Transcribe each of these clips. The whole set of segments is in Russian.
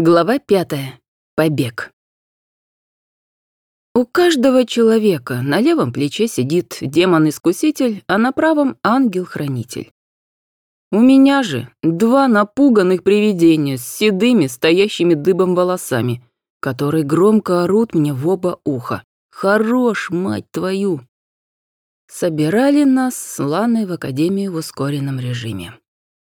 Глава пятая. Побег. У каждого человека на левом плече сидит демон-искуситель, а на правом — ангел-хранитель. У меня же два напуганных привидения с седыми, стоящими дыбом волосами, которые громко орут мне в оба уха. «Хорош, мать твою!» Собирали нас с Ланой в академию в ускоренном режиме.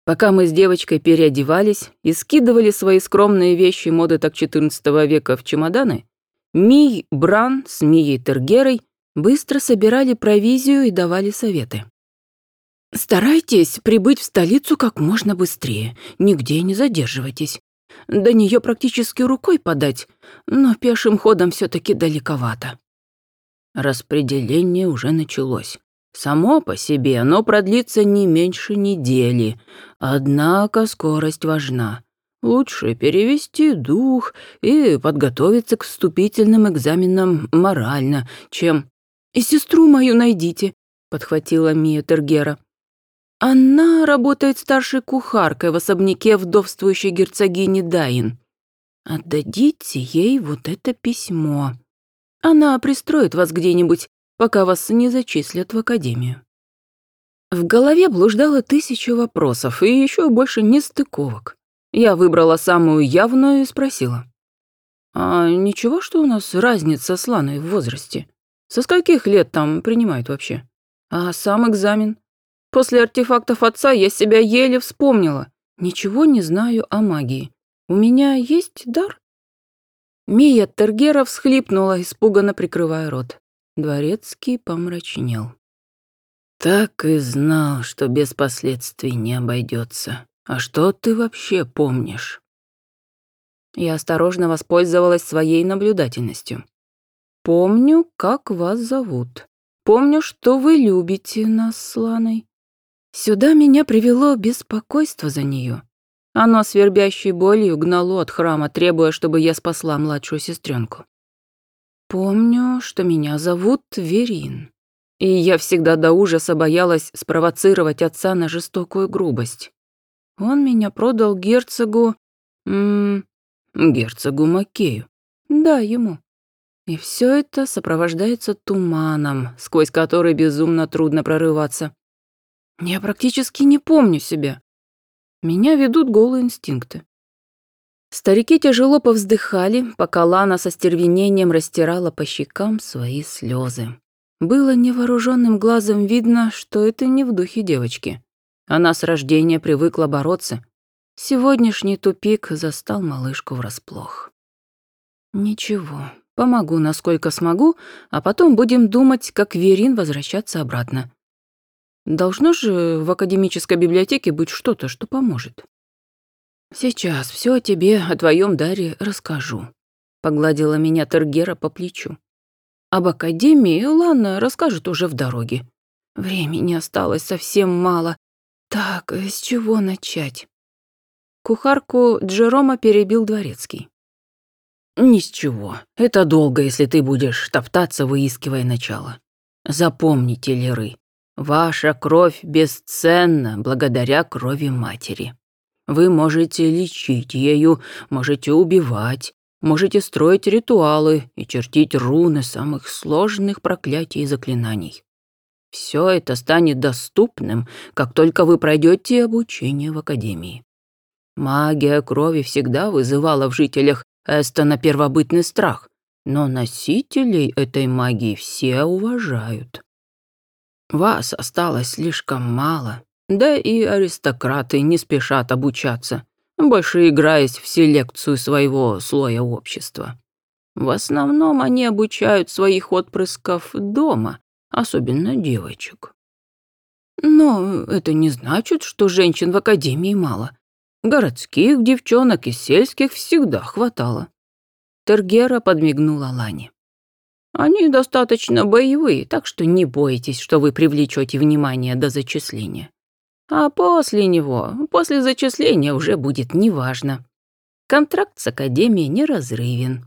Пока мы с девочкой переодевались и скидывали свои скромные вещи моды так XIV века в чемоданы, Мий Бран с Мией Тергерой быстро собирали провизию и давали советы. «Старайтесь прибыть в столицу как можно быстрее, нигде не задерживайтесь. До нее практически рукой подать, но пешим ходом все таки далековато». Распределение уже началось. Само по себе оно продлится не меньше недели, однако скорость важна. Лучше перевести дух и подготовиться к вступительным экзаменам морально, чем... «И сестру мою найдите», — подхватила Мия Тергера. «Она работает старшей кухаркой в особняке вдовствующей герцогини Дайн. Отдадите ей вот это письмо. Она пристроит вас где-нибудь пока вас не зачислят в академию. В голове блуждало тысячу вопросов и еще больше нестыковок. Я выбрала самую явную и спросила. «А ничего, что у нас разница с Ланой в возрасте? Со скольких лет там принимают вообще? А сам экзамен? После артефактов отца я себя еле вспомнила. Ничего не знаю о магии. У меня есть дар?» Мия Тергера всхлипнула, испуганно прикрывая рот. Дворецкий помрачнел. «Так и знал, что без последствий не обойдется. А что ты вообще помнишь?» Я осторожно воспользовалась своей наблюдательностью. «Помню, как вас зовут. Помню, что вы любите нас с Ланой. Сюда меня привело беспокойство за нее. Оно свербящей болью гнало от храма, требуя, чтобы я спасла младшую сестренку. Помню, что меня зовут Верин. И я всегда до ужаса боялась спровоцировать отца на жестокую грубость. Он меня продал герцогу... М -м, герцогу Макею. Да, ему. И все это сопровождается туманом, сквозь который безумно трудно прорываться. Я практически не помню себя. Меня ведут голые инстинкты. Старики тяжело повздыхали, пока Лана со стервенением растирала по щекам свои слезы. Было невооруженным глазом видно, что это не в духе девочки. Она с рождения привыкла бороться. Сегодняшний тупик застал малышку врасплох. «Ничего, помогу, насколько смогу, а потом будем думать, как Верин возвращаться обратно. Должно же в академической библиотеке быть что-то, что поможет». «Сейчас все о тебе, о твоем даре расскажу», — погладила меня Тергера по плечу. «Об Академии Лана расскажет уже в дороге. Времени осталось совсем мало. Так, с чего начать?» Кухарку Джерома перебил дворецкий. «Ни с чего. Это долго, если ты будешь топтаться, выискивая начало. Запомните, Леры, ваша кровь бесценна благодаря крови матери. Вы можете лечить ею, можете убивать, можете строить ритуалы и чертить руны самых сложных проклятий и заклинаний. Все это станет доступным, как только вы пройдете обучение в Академии. Магия крови всегда вызывала в жителях Эстона первобытный страх, но носителей этой магии все уважают. Вас осталось слишком мало, да и аристократы не спешат обучаться, больше играясь в селекцию своего слоя общества. В основном они обучают своих отпрысков дома, особенно девочек. Но это не значит, что женщин в академии мало. Городских девчонок и сельских всегда хватало. Тергера подмигнула Лане. Они достаточно боевые, так что не бойтесь, что вы привлечете внимание до зачисления. А после него, после зачисления уже будет неважно. Контракт с Академией неразрывен.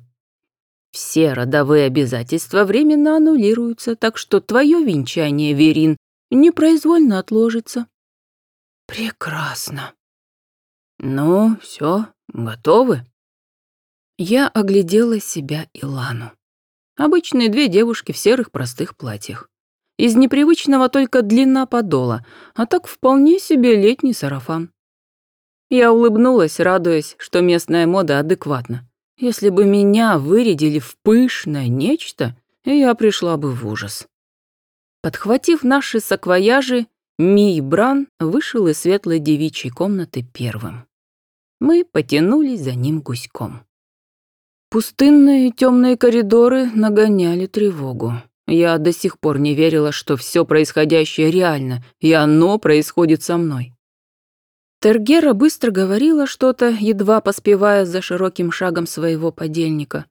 Все родовые обязательства временно аннулируются, так что твое венчание, Верин, непроизвольно отложится. Прекрасно. Ну, все, готовы? Я оглядела себя и Лану. Обычные две девушки в серых простых платьях. Из непривычного только длина подола, а так вполне себе летний сарафан. Я улыбнулась, радуясь, что местная мода адекватна. Если бы меня вырядили в пышное нечто, я пришла бы в ужас. Подхватив наши саквояжи, Мий Бран вышел из светлой девичьей комнаты первым. Мы потянулись за ним гуськом. Пустынные темные коридоры нагоняли тревогу. Я до сих пор не верила, что все происходящее реально, и оно происходит со мной. Тергера быстро говорила что-то, едва поспевая за широким шагом своего подельника.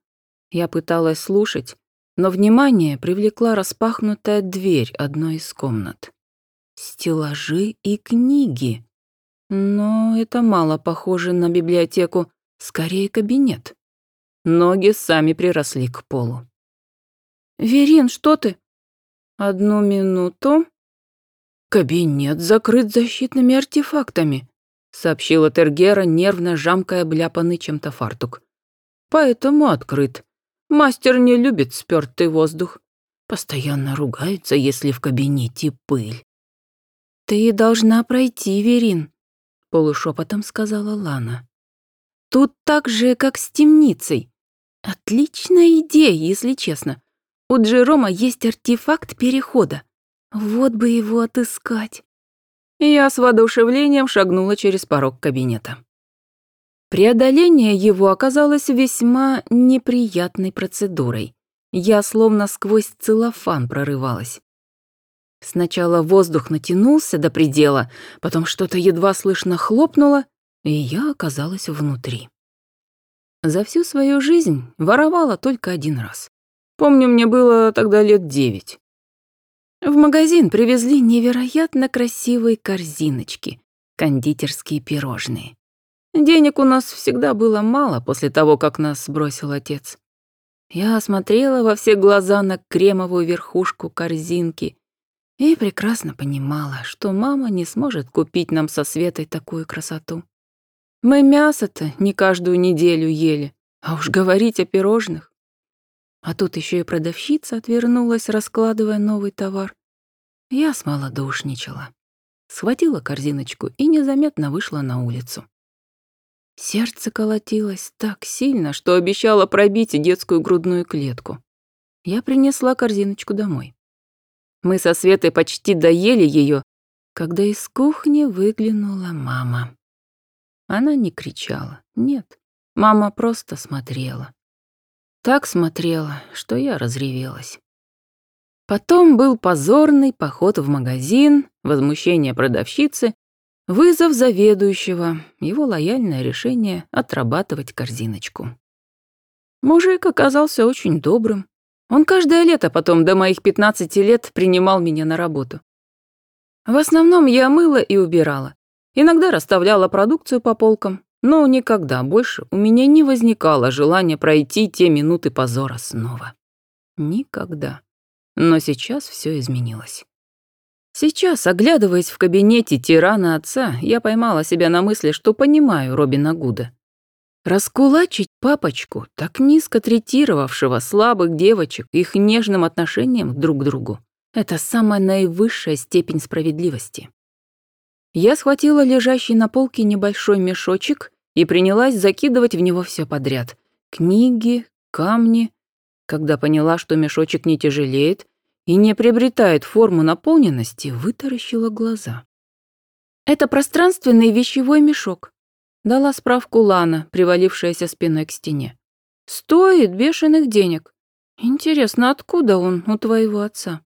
Я пыталась слушать, но внимание привлекла распахнутая дверь одной из комнат. Стеллажи и книги. Но это мало похоже на библиотеку, скорее кабинет. Ноги сами приросли к полу. «Верин, что ты?» «Одну минуту». «Кабинет закрыт защитными артефактами», сообщила Тергера, нервно жамкая бляпанный чем-то фартук. «Поэтому открыт. Мастер не любит спёртый воздух. Постоянно ругается, если в кабинете пыль». «Ты должна пройти, Верин», — полушепотом сказала Лана. «Тут так же, как с темницей. Отличная идея, если честно. У Джерома есть артефакт перехода. Вот бы его отыскать. Я с воодушевлением шагнула через порог кабинета. Преодоление его оказалось весьма неприятной процедурой. Я словно сквозь целлофан прорывалась. Сначала воздух натянулся до предела, потом что-то едва слышно хлопнуло, и я оказалась внутри. За всю свою жизнь воровала только один раз. Помню, мне было тогда лет девять. В магазин привезли невероятно красивые корзиночки, кондитерские пирожные. Денег у нас всегда было мало после того, как нас сбросил отец. Я смотрела во все глаза на кремовую верхушку корзинки и прекрасно понимала, что мама не сможет купить нам со Светой такую красоту. Мы мясо-то не каждую неделю ели, а уж говорить о пирожных. А тут еще и продавщица отвернулась, раскладывая новый товар. Я смолодушничала. Схватила корзиночку и незаметно вышла на улицу. Сердце колотилось так сильно, что обещало пробить детскую грудную клетку. Я принесла корзиночку домой. Мы со Светой почти доели ее, когда из кухни выглянула мама. Она не кричала, нет, мама просто смотрела. Так смотрела, что я разревелась. Потом был позорный поход в магазин, возмущение продавщицы, вызов заведующего, его лояльное решение отрабатывать корзиночку. Мужик оказался очень добрым. Он каждое лето потом до моих 15 лет принимал меня на работу. В основном я мыла и убирала. Иногда расставляла продукцию по полкам, но никогда больше у меня не возникало желания пройти те минуты позора снова. Никогда. Но сейчас все изменилось. Сейчас, оглядываясь в кабинете тирана отца, я поймала себя на мысли, что понимаю Робина Гуда. Раскулачить папочку, так низко третировавшего слабых девочек их нежным отношением друг к другу, это самая наивысшая степень справедливости. Я схватила лежащий на полке небольшой мешочек и принялась закидывать в него все подряд. Книги, камни. Когда поняла, что мешочек не тяжелеет и не приобретает форму наполненности, вытаращила глаза. «Это пространственный вещевой мешок», — дала справку Лана, привалившаяся спиной к стене. «Стоит бешеных денег. Интересно, откуда он у твоего отца?»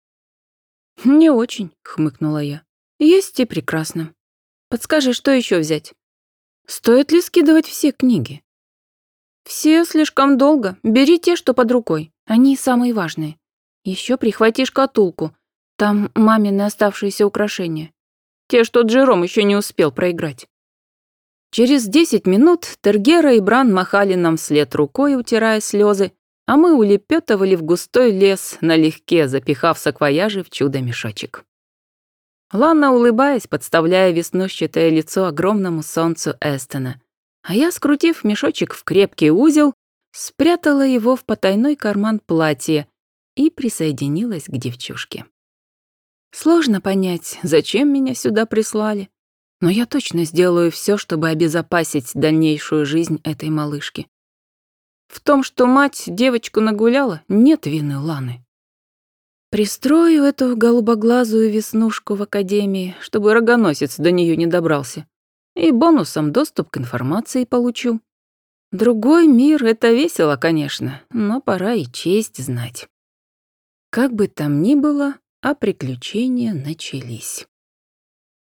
«Не очень», — хмыкнула я. Есть и прекрасно. Подскажи, что еще взять? Стоит ли скидывать все книги? Все слишком долго. Бери те, что под рукой. Они самые важные. Еще прихвати шкатулку. Там мамины оставшиеся украшения. Те, что Джером еще не успел проиграть. Через десять минут Тергера и Бран махали нам вслед рукой, утирая слезы, а мы улепетывали в густой лес налегке, запихав саквояжи в чудо-мешочек. Лана, улыбаясь, подставляя веснущатое лицо огромному солнцу Эстона. А я, скрутив мешочек в крепкий узел, спрятала его в потайной карман платья и присоединилась к девчушке. Сложно понять, зачем меня сюда прислали, но я точно сделаю все, чтобы обезопасить дальнейшую жизнь этой малышки. В том, что мать девочку нагуляла, нет вины Ланы. Пристрою эту голубоглазую веснушку в академии, чтобы рогоносец до нее не добрался. И бонусом доступ к информации получу. Другой мир — это весело, конечно, но пора и честь знать. Как бы там ни было, а приключения начались.